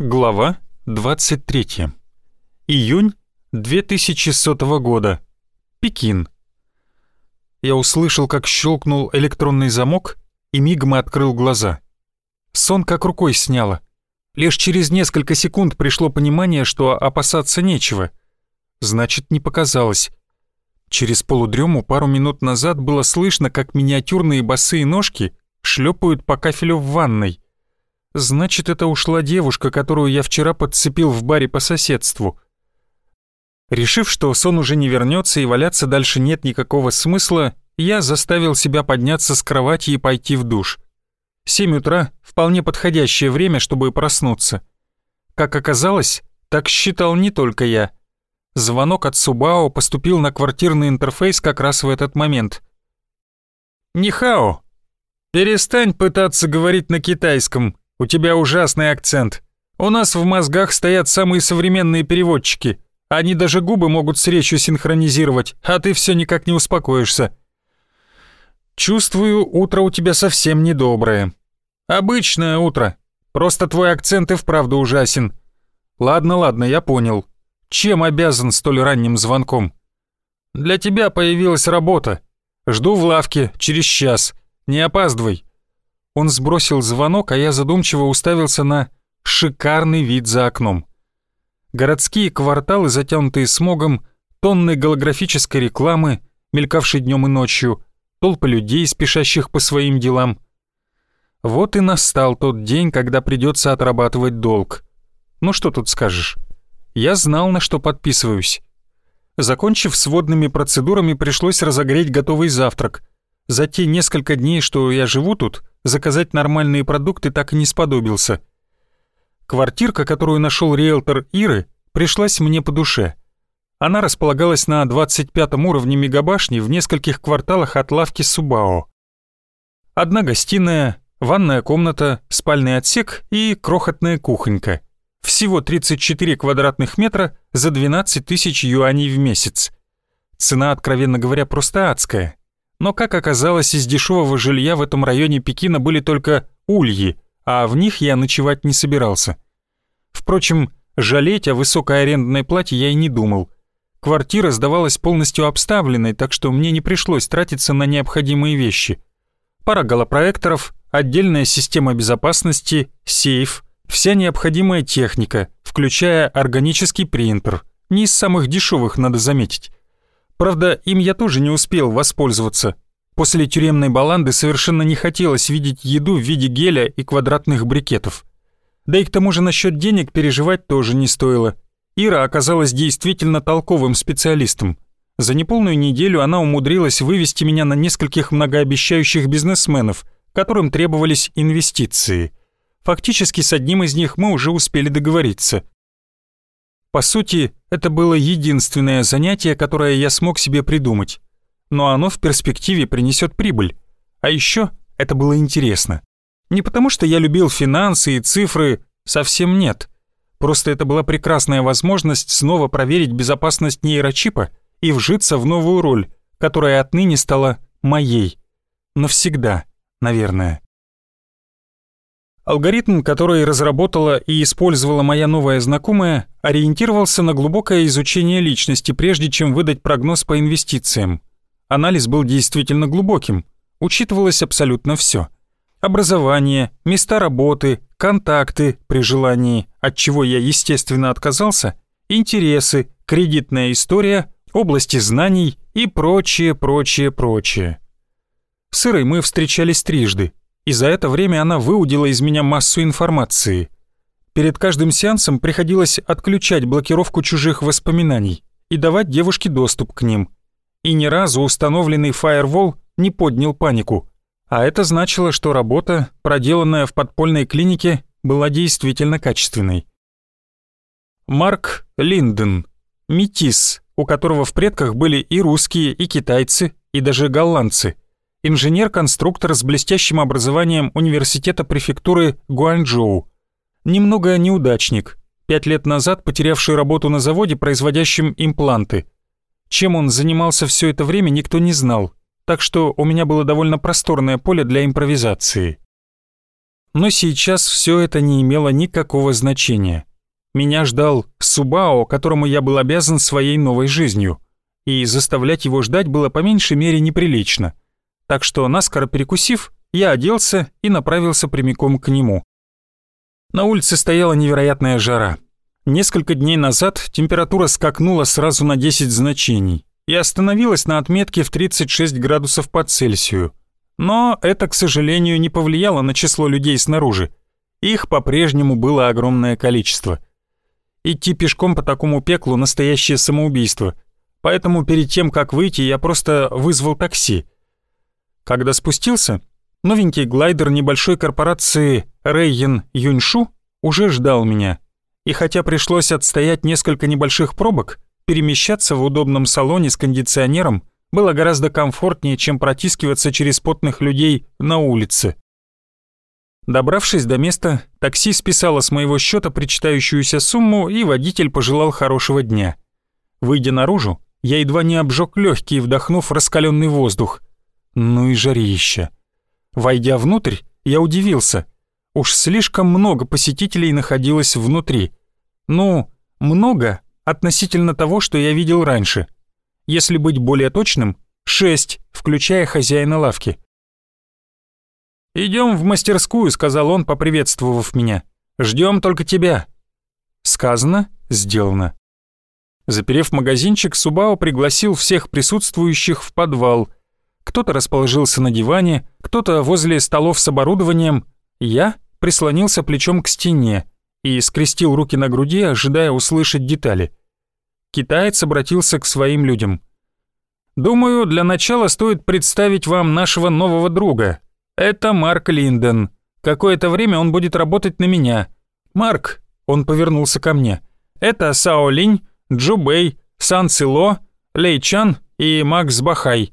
Глава 23. Июнь 2100 года. Пекин. Я услышал, как щелкнул электронный замок и мигом открыл глаза. Сон как рукой сняло. Лишь через несколько секунд пришло понимание, что опасаться нечего. Значит, не показалось. Через полудрему пару минут назад было слышно, как миниатюрные босые ножки шлепают по кафелю в ванной. Значит, это ушла девушка, которую я вчера подцепил в баре по соседству. Решив, что сон уже не вернется и валяться дальше нет никакого смысла, я заставил себя подняться с кровати и пойти в душ. Семь утра — вполне подходящее время, чтобы проснуться. Как оказалось, так считал не только я. Звонок от Субао поступил на квартирный интерфейс как раз в этот момент. «Нихао, перестань пытаться говорить на китайском», у тебя ужасный акцент. У нас в мозгах стоят самые современные переводчики. Они даже губы могут с речью синхронизировать, а ты все никак не успокоишься. Чувствую, утро у тебя совсем недоброе. Обычное утро. Просто твой акцент и вправду ужасен. Ладно, ладно, я понял. Чем обязан столь ранним звонком? Для тебя появилась работа. Жду в лавке через час. Не опаздывай. Он сбросил звонок, а я задумчиво уставился на шикарный вид за окном. Городские кварталы, затянутые смогом, тонны голографической рекламы, мелькавшей днем и ночью, толпы людей, спешащих по своим делам. Вот и настал тот день, когда придется отрабатывать долг. Ну что тут скажешь? Я знал, на что подписываюсь. Закончив с водными процедурами, пришлось разогреть готовый завтрак. За те несколько дней, что я живу тут, заказать нормальные продукты так и не сподобился. Квартирка, которую нашел риэлтор Иры, пришлась мне по душе. Она располагалась на 25 уровне мегабашни в нескольких кварталах от лавки Субао. Одна гостиная, ванная комната, спальный отсек и крохотная кухонька. Всего 34 квадратных метра за 12 тысяч юаней в месяц. Цена, откровенно говоря, просто адская. Но, как оказалось, из дешевого жилья в этом районе Пекина были только ульи, а в них я ночевать не собирался. Впрочем, жалеть о высокой арендной плате я и не думал. Квартира сдавалась полностью обставленной, так что мне не пришлось тратиться на необходимые вещи. Пара голопроекторов, отдельная система безопасности, сейф, вся необходимая техника, включая органический принтер. Не из самых дешевых, надо заметить. Правда, им я тоже не успел воспользоваться. После тюремной баланды совершенно не хотелось видеть еду в виде геля и квадратных брикетов. Да и к тому же насчет денег переживать тоже не стоило. Ира оказалась действительно толковым специалистом. За неполную неделю она умудрилась вывести меня на нескольких многообещающих бизнесменов, которым требовались инвестиции. Фактически с одним из них мы уже успели договориться – по сути, это было единственное занятие, которое я смог себе придумать. Но оно в перспективе принесет прибыль. А еще это было интересно. Не потому что я любил финансы и цифры, совсем нет. Просто это была прекрасная возможность снова проверить безопасность нейрочипа и вжиться в новую роль, которая отныне стала моей. Навсегда, наверное. Алгоритм, который разработала и использовала моя новая знакомая, ориентировался на глубокое изучение личности, прежде чем выдать прогноз по инвестициям. Анализ был действительно глубоким. Учитывалось абсолютно все: Образование, места работы, контакты при желании, от чего я, естественно, отказался, интересы, кредитная история, области знаний и прочее, прочее, прочее. С Ирой мы встречались трижды, и за это время она выудила из меня массу информации. Перед каждым сеансом приходилось отключать блокировку чужих воспоминаний и давать девушке доступ к ним. И ни разу установленный фаервол не поднял панику. А это значило, что работа, проделанная в подпольной клинике, была действительно качественной. Марк Линден, метис, у которого в предках были и русские, и китайцы, и даже голландцы – инженер-конструктор с блестящим образованием университета префектуры Гуанчжоу. Немного неудачник, пять лет назад потерявший работу на заводе, производящем импланты. Чем он занимался все это время, никто не знал, так что у меня было довольно просторное поле для импровизации. Но сейчас все это не имело никакого значения. Меня ждал Субао, которому я был обязан своей новой жизнью, и заставлять его ждать было по меньшей мере неприлично. Так что, наскоро перекусив, я оделся и направился прямиком к нему. На улице стояла невероятная жара. Несколько дней назад температура скакнула сразу на 10 значений и остановилась на отметке в 36 градусов по Цельсию. Но это, к сожалению, не повлияло на число людей снаружи. Их по-прежнему было огромное количество – Идти пешком по такому пеклу — настоящее самоубийство. Поэтому перед тем, как выйти, я просто вызвал такси. Когда спустился, новенький глайдер небольшой корпорации Рейен Юньшу уже ждал меня. И хотя пришлось отстоять несколько небольших пробок, перемещаться в удобном салоне с кондиционером было гораздо комфортнее, чем протискиваться через потных людей на улице. Добравшись до места, такси списало с моего счета причитающуюся сумму, и водитель пожелал хорошего дня. Выйдя наружу, я едва не обжег легкие, вдохнув раскаленный воздух. Ну и жарища. Войдя внутрь, я удивился. Уж слишком много посетителей находилось внутри. Ну, много относительно того, что я видел раньше. Если быть более точным, шесть, включая хозяина лавки. «Идем в мастерскую», — сказал он, поприветствовав меня. «Ждем только тебя». Сказано, сделано. Заперев магазинчик, Субао пригласил всех присутствующих в подвал. Кто-то расположился на диване, кто-то возле столов с оборудованием. Я прислонился плечом к стене и скрестил руки на груди, ожидая услышать детали. Китаец обратился к своим людям. «Думаю, для начала стоит представить вам нашего нового друга, «Это Марк Линден. Какое-то время он будет работать на меня. Марк», — он повернулся ко мне, — «это Сао Линь, Джу Бэй, Сан Цило, Лей Чан и Макс Бахай».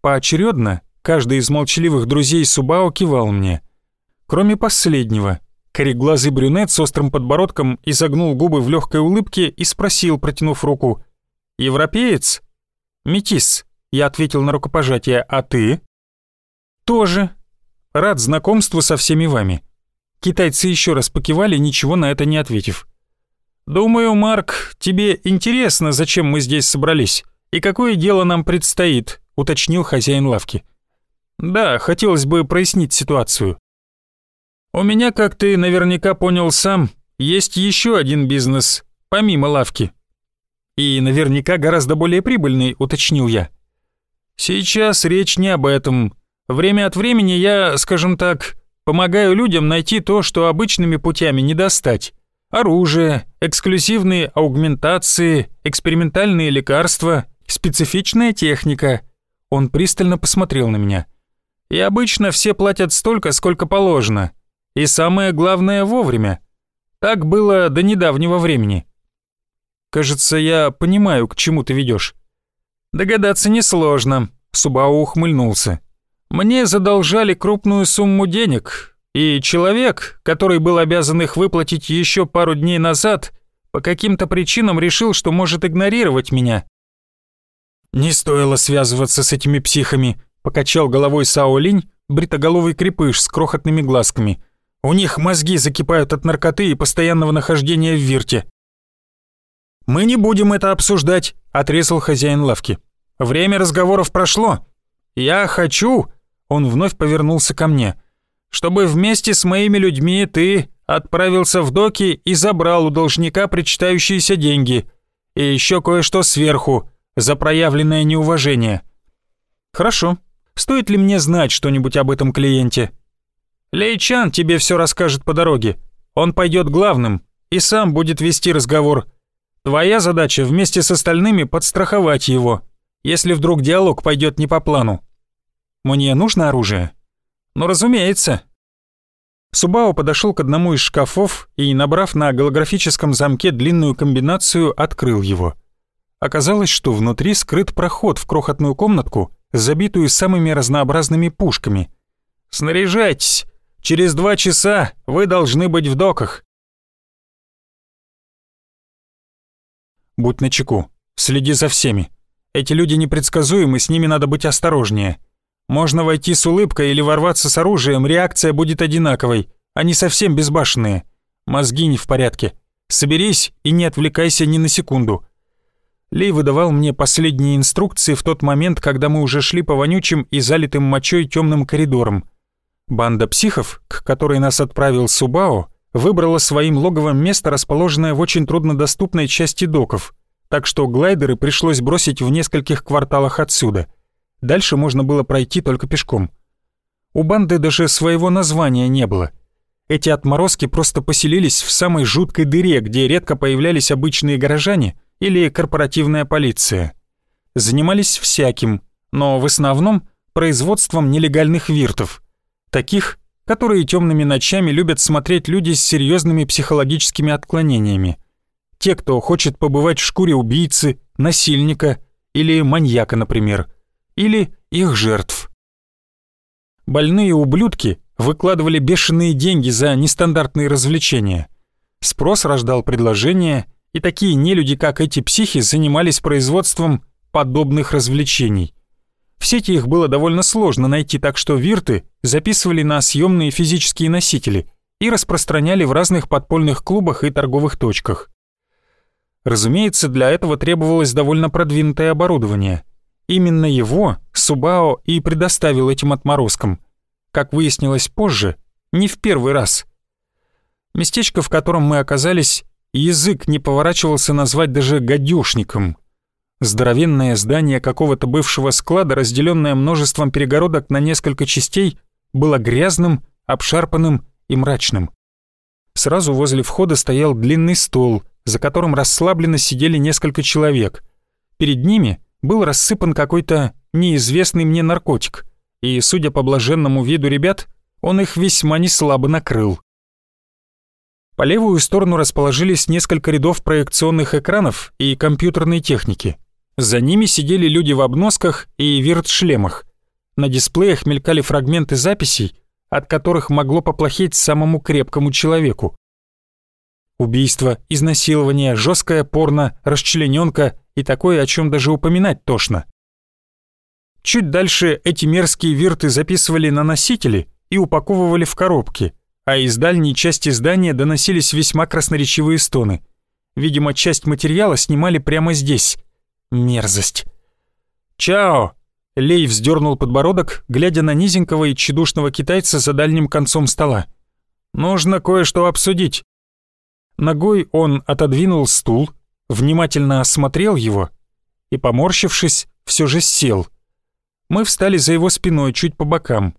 Поочередно каждый из молчаливых друзей Субао кивал мне. Кроме последнего, кореглазый брюнет с острым подбородком изогнул губы в легкой улыбке и спросил, протянув руку, «Европеец?» «Метис», — я ответил на рукопожатие, «а ты?» «Тоже», Рад знакомству со всеми вами». Китайцы еще раз покивали, ничего на это не ответив. «Думаю, Марк, тебе интересно, зачем мы здесь собрались и какое дело нам предстоит», — уточнил хозяин лавки. «Да, хотелось бы прояснить ситуацию». «У меня, как ты наверняка понял сам, есть еще один бизнес, помимо лавки». «И наверняка гораздо более прибыльный», — уточнил я. «Сейчас речь не об этом. Время от времени я, скажем так, помогаю людям найти то, что обычными путями не достать. Оружие, эксклюзивные аугментации, экспериментальные лекарства, специфичная техника. Он пристально посмотрел на меня. И обычно все платят столько, сколько положено. И самое главное вовремя. Так было до недавнего времени. Кажется, я понимаю, к чему ты ведешь. Догадаться несложно. Субао ухмыльнулся. Мне задолжали крупную сумму денег, и человек, который был обязан их выплатить еще пару дней назад, по каким-то причинам решил, что может игнорировать меня. «Не стоило связываться с этими психами», — покачал головой Сао Линь, бритоголовый крепыш с крохотными глазками. «У них мозги закипают от наркоты и постоянного нахождения в вирте». «Мы не будем это обсуждать», — отрезал хозяин лавки. «Время разговоров прошло. Я хочу, он вновь повернулся ко мне. «Чтобы вместе с моими людьми ты отправился в доки и забрал у должника причитающиеся деньги. И еще кое-что сверху, за проявленное неуважение». «Хорошо. Стоит ли мне знать что-нибудь об этом клиенте?» «Лейчан тебе все расскажет по дороге. Он пойдет главным и сам будет вести разговор. Твоя задача вместе с остальными подстраховать его, если вдруг диалог пойдет не по плану. Мне нужно оружие?» «Ну, разумеется». Субао подошел к одному из шкафов и, набрав на голографическом замке длинную комбинацию, открыл его. Оказалось, что внутри скрыт проход в крохотную комнатку, забитую самыми разнообразными пушками. «Снаряжайтесь! Через два часа вы должны быть в доках!» «Будь начеку, следи за всеми. Эти люди непредсказуемы, с ними надо быть осторожнее. Можно войти с улыбкой или ворваться с оружием, реакция будет одинаковой. Они совсем безбашенные. Мозги не в порядке. Соберись и не отвлекайся ни на секунду. Лей выдавал мне последние инструкции в тот момент, когда мы уже шли по вонючим и залитым мочой темным коридорам. Банда психов, к которой нас отправил Субао, выбрала своим логовом место, расположенное в очень труднодоступной части доков, так что глайдеры пришлось бросить в нескольких кварталах отсюда. Дальше можно было пройти только пешком. У банды даже своего названия не было. Эти отморозки просто поселились в самой жуткой дыре, где редко появлялись обычные горожане — или корпоративная полиция. Занимались всяким, но в основном производством нелегальных виртов, таких, которые темными ночами любят смотреть люди с серьезными психологическими отклонениями. Те, кто хочет побывать в шкуре убийцы, насильника или маньяка, например, или их жертв. Больные ублюдки выкладывали бешеные деньги за нестандартные развлечения. Спрос рождал предложение – и такие нелюди, как эти психи, занимались производством подобных развлечений. В сети их было довольно сложно найти, так что вирты записывали на съемные физические носители и распространяли в разных подпольных клубах и торговых точках. Разумеется, для этого требовалось довольно продвинутое оборудование. Именно его Субао и предоставил этим отморозкам. Как выяснилось позже, не в первый раз. Местечко, в котором мы оказались, язык не поворачивался назвать даже гадюшником. Здоровенное здание какого-то бывшего склада, разделенное множеством перегородок на несколько частей, было грязным, обшарпанным и мрачным. Сразу возле входа стоял длинный стол, за которым расслабленно сидели несколько человек. Перед ними был рассыпан какой-то неизвестный мне наркотик, и, судя по блаженному виду ребят, он их весьма неслабо накрыл. По левую сторону расположились несколько рядов проекционных экранов и компьютерной техники. За ними сидели люди в обносках и вирт-шлемах. На дисплеях мелькали фрагменты записей, от которых могло поплохеть самому крепкому человеку. Убийство, изнасилование, жесткое порно, расчлененка и такое, о чем даже упоминать тошно. Чуть дальше эти мерзкие вирты записывали на носители и упаковывали в коробки – а из дальней части здания доносились весьма красноречивые стоны. Видимо, часть материала снимали прямо здесь. Мерзость. «Чао!» Лей вздернул подбородок, глядя на низенького и тщедушного китайца за дальним концом стола. «Нужно кое-что обсудить». Ногой он отодвинул стул, внимательно осмотрел его и, поморщившись, все же сел. Мы встали за его спиной чуть по бокам.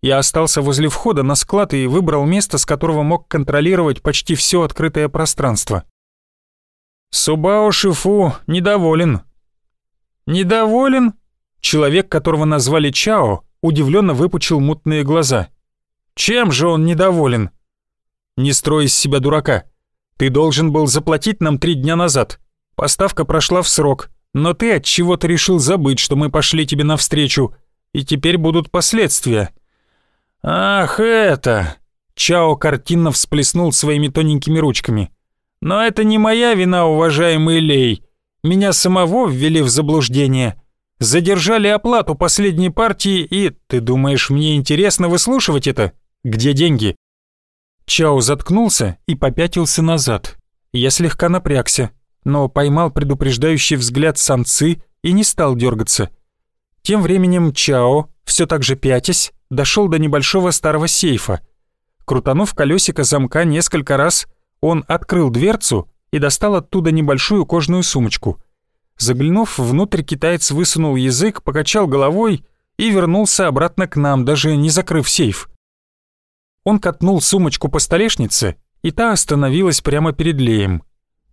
Я остался возле входа на склад и выбрал место, с которого мог контролировать почти все открытое пространство. Субао Шифу недоволен. Недоволен? Человек, которого назвали Чао, удивленно выпучил мутные глаза. Чем же он недоволен? Не строй из себя дурака. Ты должен был заплатить нам три дня назад. Поставка прошла в срок, но ты от чего-то решил забыть, что мы пошли тебе навстречу, и теперь будут последствия. «Ах, это...» Чао картинно всплеснул своими тоненькими ручками. «Но это не моя вина, уважаемый Лей. Меня самого ввели в заблуждение. Задержали оплату последней партии и... Ты думаешь, мне интересно выслушивать это? Где деньги?» Чао заткнулся и попятился назад. Я слегка напрягся, но поймал предупреждающий взгляд самцы и не стал дергаться. Тем временем Чао, все так же пятясь, дошел до небольшого старого сейфа. Крутанув колесико замка несколько раз, он открыл дверцу и достал оттуда небольшую кожаную сумочку. Заглянув внутрь, китаец высунул язык, покачал головой и вернулся обратно к нам, даже не закрыв сейф. Он катнул сумочку по столешнице, и та остановилась прямо перед Леем.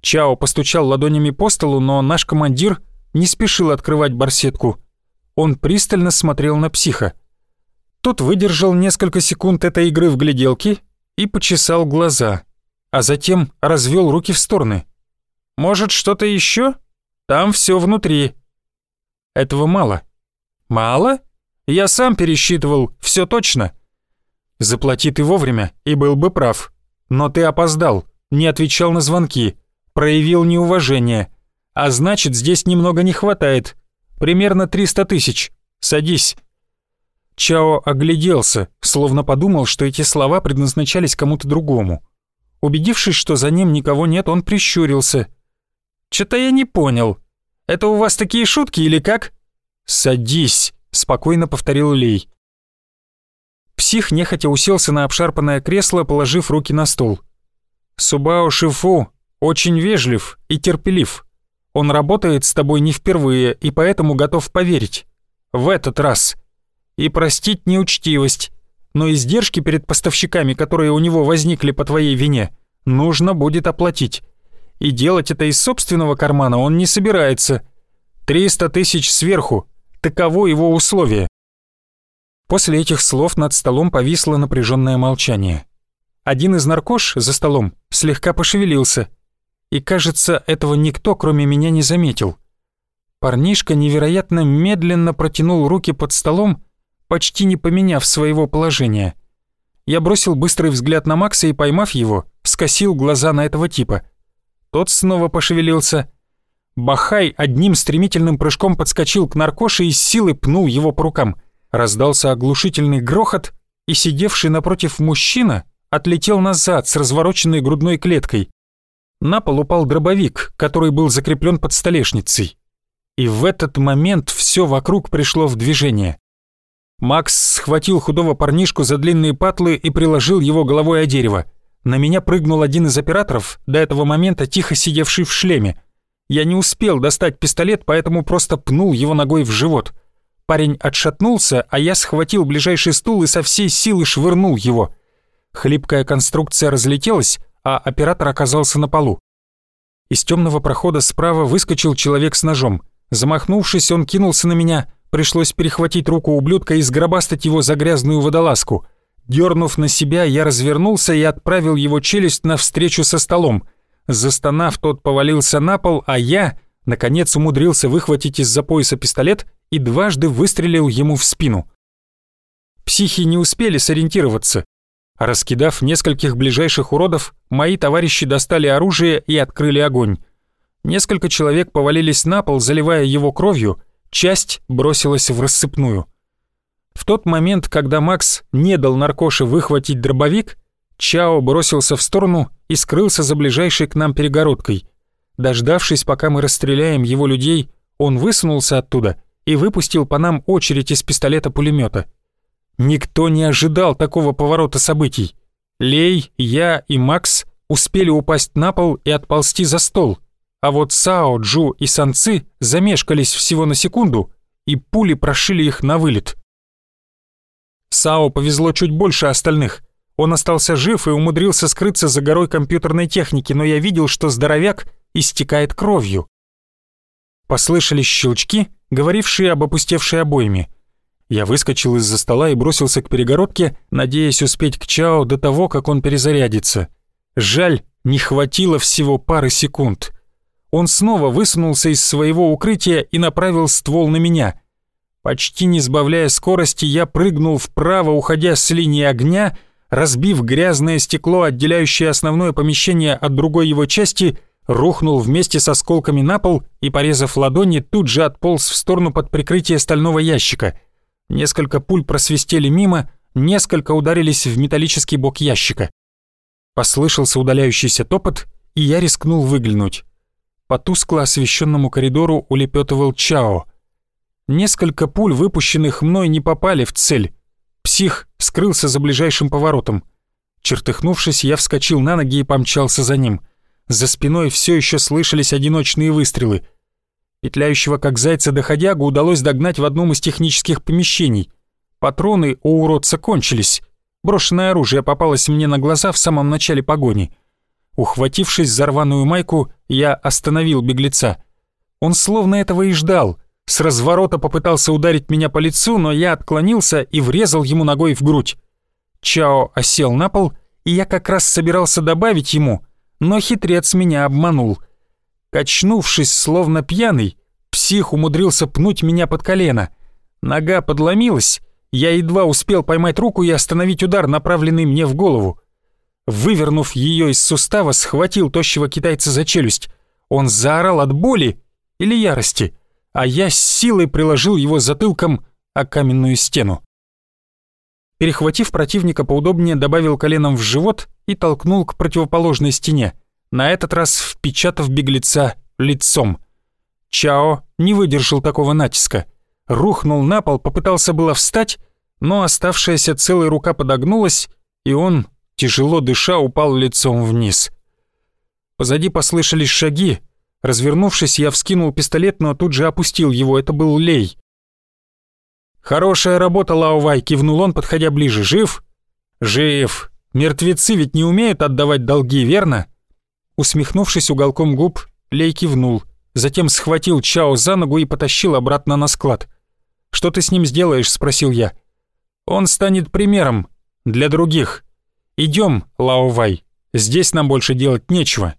Чао постучал ладонями по столу, но наш командир не спешил открывать барсетку. Он пристально смотрел на психа. Тот выдержал несколько секунд этой игры в гляделки и почесал глаза, а затем развел руки в стороны. «Может, что-то еще? Там все внутри». «Этого мало». «Мало? Я сам пересчитывал, все точно». «Заплати ты вовремя и был бы прав. Но ты опоздал, не отвечал на звонки, проявил неуважение. А значит, здесь немного не хватает. Примерно 300 тысяч. Садись». Чао огляделся, словно подумал, что эти слова предназначались кому-то другому. Убедившись, что за ним никого нет, он прищурился. «Чё-то я не понял. Это у вас такие шутки или как?» «Садись», — спокойно повторил Лей. Псих нехотя уселся на обшарпанное кресло, положив руки на стол. «Субао Шифу очень вежлив и терпелив. Он работает с тобой не впервые и поэтому готов поверить. В этот раз. И простить неучтивость. Но издержки перед поставщиками, которые у него возникли по твоей вине, нужно будет оплатить. И делать это из собственного кармана он не собирается. 300 тысяч сверху. Таково его условие. После этих слов над столом повисло напряженное молчание. Один из наркош за столом слегка пошевелился, и, кажется, этого никто, кроме меня, не заметил. Парнишка невероятно медленно протянул руки под столом, почти не поменяв своего положения. Я бросил быстрый взгляд на Макса и, поймав его, скосил глаза на этого типа. Тот снова пошевелился. Бахай одним стремительным прыжком подскочил к наркоше и с силы пнул его по рукам — Раздался оглушительный грохот, и сидевший напротив мужчина отлетел назад с развороченной грудной клеткой. На пол упал дробовик, который был закреплен под столешницей. И в этот момент все вокруг пришло в движение. Макс схватил худого парнишку за длинные патлы и приложил его головой о дерево. На меня прыгнул один из операторов, до этого момента тихо сидевший в шлеме. Я не успел достать пистолет, поэтому просто пнул его ногой в живот — Парень отшатнулся, а я схватил ближайший стул и со всей силы швырнул его. Хлипкая конструкция разлетелась, а оператор оказался на полу. Из темного прохода справа выскочил человек с ножом. Замахнувшись, он кинулся на меня. Пришлось перехватить руку ублюдка и сгробастать его за грязную водолазку. Дернув на себя, я развернулся и отправил его челюсть навстречу со столом. Застонав, тот повалился на пол, а я, наконец, умудрился выхватить из-за пояса пистолет и дважды выстрелил ему в спину. Психи не успели сориентироваться. Раскидав нескольких ближайших уродов, мои товарищи достали оружие и открыли огонь. Несколько человек повалились на пол, заливая его кровью, часть бросилась в рассыпную. В тот момент, когда Макс не дал наркоше выхватить дробовик, Чао бросился в сторону и скрылся за ближайшей к нам перегородкой. Дождавшись, пока мы расстреляем его людей, он высунулся оттуда и выпустил по нам очередь из пистолета-пулемета. Никто не ожидал такого поворота событий. Лей, я и Макс успели упасть на пол и отползти за стол, а вот Сао, Джу и Санцы замешкались всего на секунду, и пули прошили их на вылет. Сао повезло чуть больше остальных. Он остался жив и умудрился скрыться за горой компьютерной техники, но я видел, что здоровяк истекает кровью. Послышались щелчки, говорившие об опустевшей обойме. Я выскочил из-за стола и бросился к перегородке, надеясь успеть к Чао до того, как он перезарядится. Жаль, не хватило всего пары секунд. Он снова высунулся из своего укрытия и направил ствол на меня. Почти не сбавляя скорости, я прыгнул вправо, уходя с линии огня, разбив грязное стекло, отделяющее основное помещение от другой его части, рухнул вместе с осколками на пол и, порезав ладони, тут же отполз в сторону под прикрытие стального ящика. Несколько пуль просвистели мимо, несколько ударились в металлический бок ящика. Послышался удаляющийся топот, и я рискнул выглянуть. По тускло освещенному коридору улепетывал Чао. Несколько пуль, выпущенных мной, не попали в цель. Псих скрылся за ближайшим поворотом. Чертыхнувшись, я вскочил на ноги и помчался за ним — за спиной все еще слышались одиночные выстрелы. Петляющего как зайца доходягу удалось догнать в одном из технических помещений. Патроны у уродца кончились. Брошенное оружие попалось мне на глаза в самом начале погони. Ухватившись за рваную майку, я остановил беглеца. Он словно этого и ждал. С разворота попытался ударить меня по лицу, но я отклонился и врезал ему ногой в грудь. Чао осел на пол, и я как раз собирался добавить ему, но хитрец меня обманул. Качнувшись, словно пьяный, псих умудрился пнуть меня под колено. Нога подломилась, я едва успел поймать руку и остановить удар, направленный мне в голову. Вывернув ее из сустава, схватил тощего китайца за челюсть. Он заорал от боли или ярости, а я с силой приложил его затылком о каменную стену. Перехватив противника поудобнее, добавил коленом в живот и толкнул к противоположной стене, на этот раз впечатав беглеца лицом. Чао не выдержал такого натиска. Рухнул на пол, попытался было встать, но оставшаяся целая рука подогнулась, и он, тяжело дыша, упал лицом вниз. Позади послышались шаги. Развернувшись, я вскинул пистолет, но тут же опустил его. Это был Лей. «Хорошая работа, Лаувай», — кивнул он, подходя ближе. «Жив?» «Жив. Мертвецы ведь не умеют отдавать долги, верно?» Усмехнувшись уголком губ, Лей кивнул, затем схватил Чао за ногу и потащил обратно на склад. «Что ты с ним сделаешь?» — спросил я. «Он станет примером для других. Идем, Лаувай, здесь нам больше делать нечего».